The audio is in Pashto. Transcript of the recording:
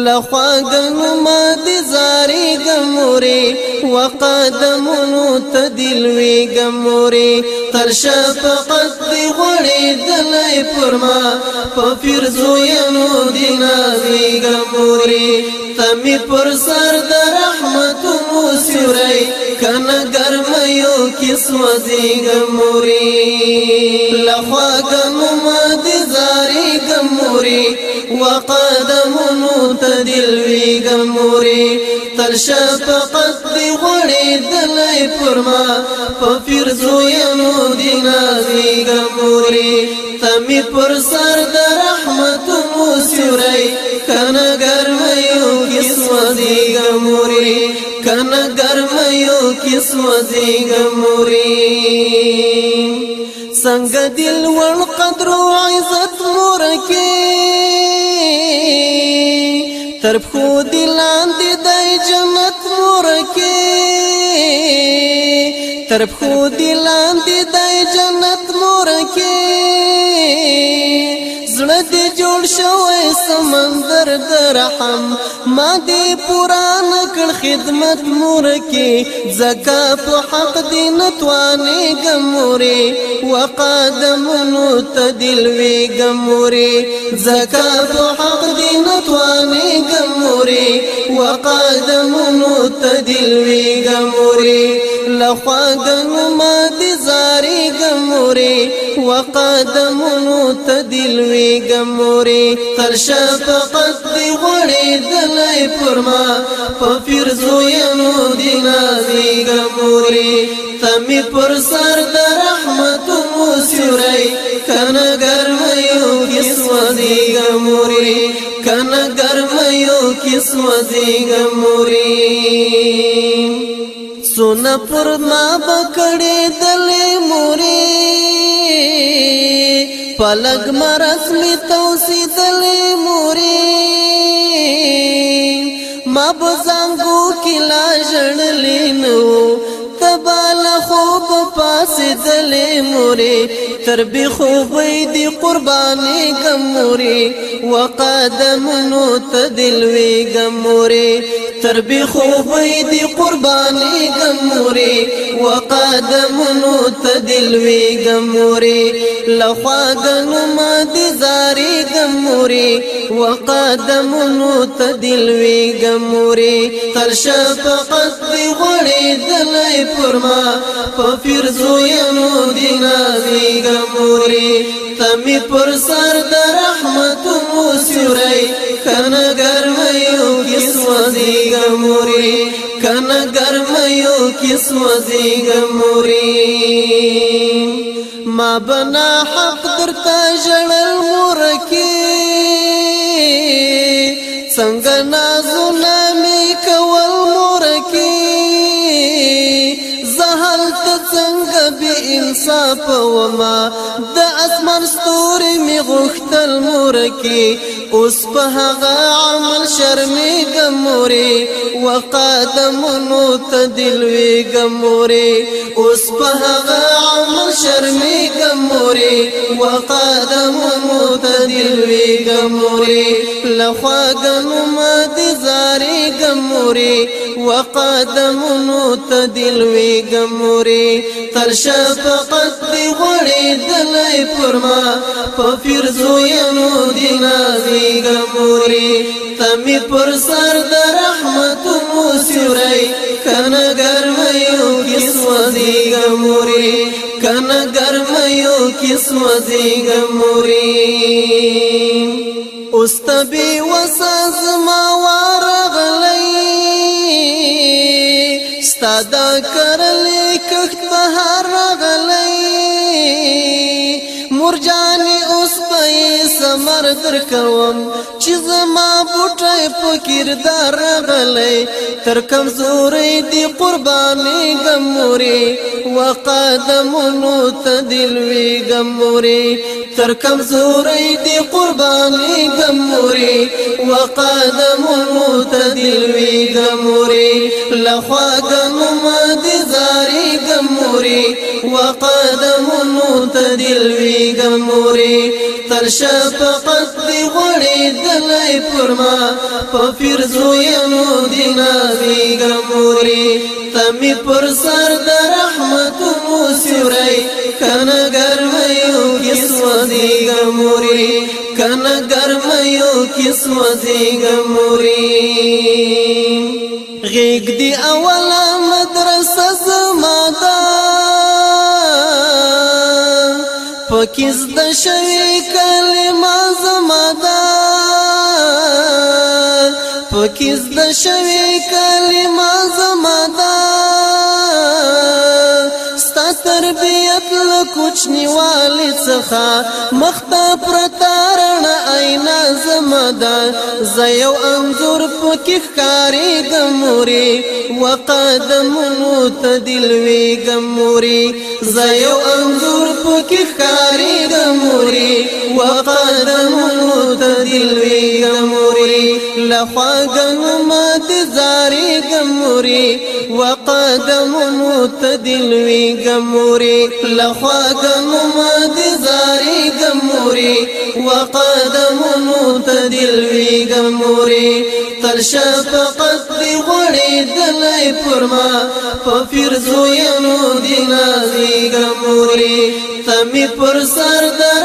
لخوا د نوما د زارې ګموري وقدمونو ته دلوي ګموري تر شفقت دی غړې دلې پرما په فرزو یمو دینا وی ګموري تمي پر سر د رحمت مو سورې کس وزیگ موری لخواگ ممد زاریگ موری وقدمونو تدلویگ موری تل شفقت دی غڑی دلی پرما پفرزو یمو دی نازیگ موری تمی پر سردار کې سوځيګ موري څنګه دل ور قدر او عزت مور کې تر خو دلان دې د جنت مور کې تر خو دلان دې د جنت مور کې زړه دې جوړ شو سمندر درحم ما دې پران کړ خدمت مور کې زکا په حق دې نتوانې ګموري وقدمونو ته دل وی ګموري زکا په حق دې نتوانې ګموري وقدمونو ته دل وی ګموري لخوا د نما دي زاري ګموري وقدمونو تدل وی ګموري هر شفقت دی غړي دلای پرما په فرزو ینو دی نازي ګموري تمي پر سر د رحمت مو سوري کنه ګرميو کسوځي ګموري کنه ګرميو کسوځي ګموري سونه پر ما بکړې دلې مورې پلګ مرز می توسي دلې مورې ما بزنګو کلا جړلې نو تبال خوب پاس دلې مورې تر به خوبې دي قرباني ګمورې وقدمونو تدلوي ګمورې تر به خوبې دی قرباني ګموري وقدمونو ته دلوي ګموري لخوا غنم دي زاري ګموري وقدمونو ته دلوي ګموري تر شفقت دی غړي دلای پرما په فرزو یم دینه ګموري تمه پر سر د کې سوځيږم موري ما بنا حق درته ژړل مورکي څنګه نازونه مې کول مورکي زهل ته څنګه به انصاف وما د اسمان ستوري مې غختل مورکي اوس په هغه عمل شرمېږم موري و قدمونو ته دلوي ګموري اوس په هغه عمل شرمي ګموري و قدمونو ته دلوي ګموري لخوا ګنوم دي زاري ګموري و قدمونو ته دلوي ګموري تر شفقت دی غړي دلای پرما په فرزو ینو دی نازي ګموري تمي پر سر در غیو کس وزیگ موری استبی وساز ما وارغ لئی ستا دا کرلی کخت بہا قدر کوم چې زما بوټي په کردار غلې تر کمزورې دی قرباني ګموري وقدمونو تدل وی ګموري تر کمزورې دی قرباني ګموري وقدمونو تدل وی ګموري لخوا د ممد موري وقدم متدل وی ګموري تر شفقت دی غړي دلای پرما په فرزو یم دینا وی ګموري تمی پر سر د رحمت مو سوري کنه ګرمایو کیسو دی ګموري کنه ګرمایو کیسو دی ګموري غیګ دی اوله مدرسه پکې زده شوی کلمه زما ده پکې زده شوی کلمه زما ده ستا تربیت له کوچنیوالي څخه مخته پرته رڼه آینا زما ده زه یو انځور پکې ښکارېږم مورې وقدم متدل وی ګموري زيو انظر پکې خاري ګموري وقدم متدل وی ګموري لخواګم مات زاري ګموري وقدم متدل وی ګموري لخواګم مات زاري ګموري وقدم ته دلوي ګموري تر شفقت دی غړي دلای پرما په فرزو یم دینازي ګموري تمي پر سر ده